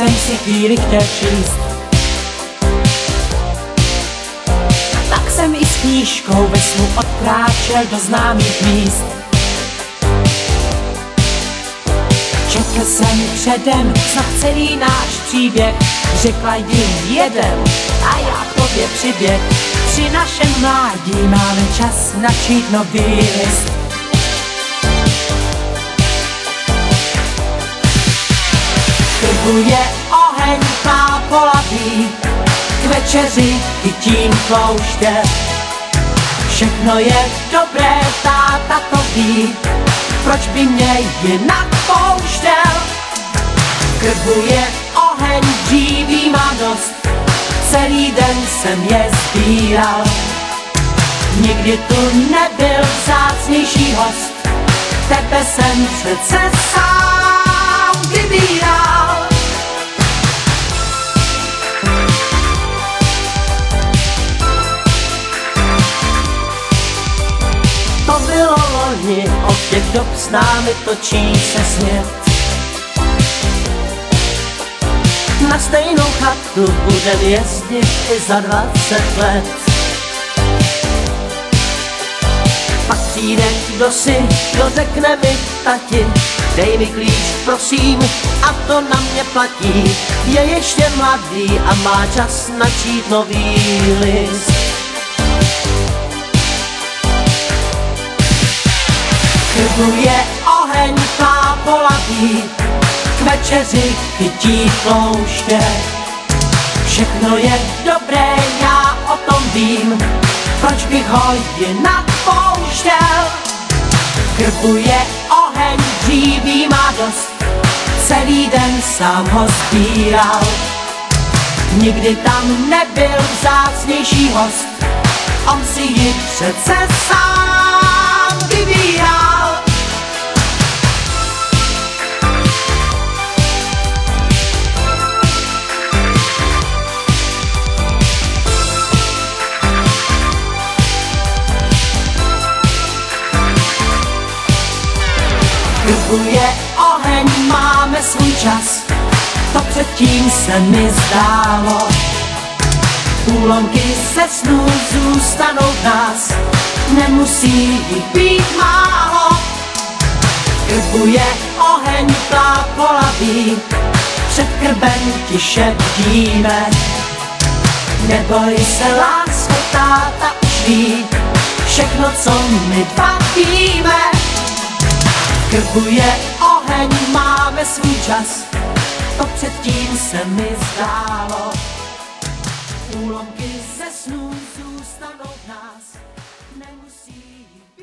jsem si chvíli chtěl číst. Tak jsem i s knížkou ve snu odkráčel do známých míst. Četl jsem předem snad celý náš příběh, řekla jim jeden a já k tobě přiběh. Při našem mládí máme čas načít nový list. Krbu je oheň polaví, k večeři chytím klouště. Všechno je dobré, táta to ví, proč by mě jinak pouštěl? Krbu je oheň, dříví má dost, celý den jsem je sbíral. Nikdy tu nebyl vzácnější host, tebe jsem přece sám loni, od těch dob s námi točí se svět. Na stejnou chatu budem jezdit i za dvacet let. Pak přijde kdo si, kdo řekne mi tati, dej mi klíč, prosím, a to na mě platí. Je ještě mladý a má čas načít nový list. Krbu je oheň polaví, k večeři chytí plouště. Všechno je dobré, já o tom vím, proč bych ho jinak pouštěl. Krbu je oheň, dříví má dost, celý den sám ho sbíral. Nikdy tam nebyl vzácnější host, on si ji přece sám vybíral. Krbu je oheň, máme svůj čas, to předtím se mi zdálo. Úlomky se snů zůstanou v nás, nemusí jich být málo. Krbu je oheň, polaví, před krbem ti šeptíme. Neboj se, lásko, táta už ví, všechno, co my dva víme krbu je oheň, máme svůj čas, to předtím se mi zdálo. Úlomky ze snů zůstanou v nás, nemusí být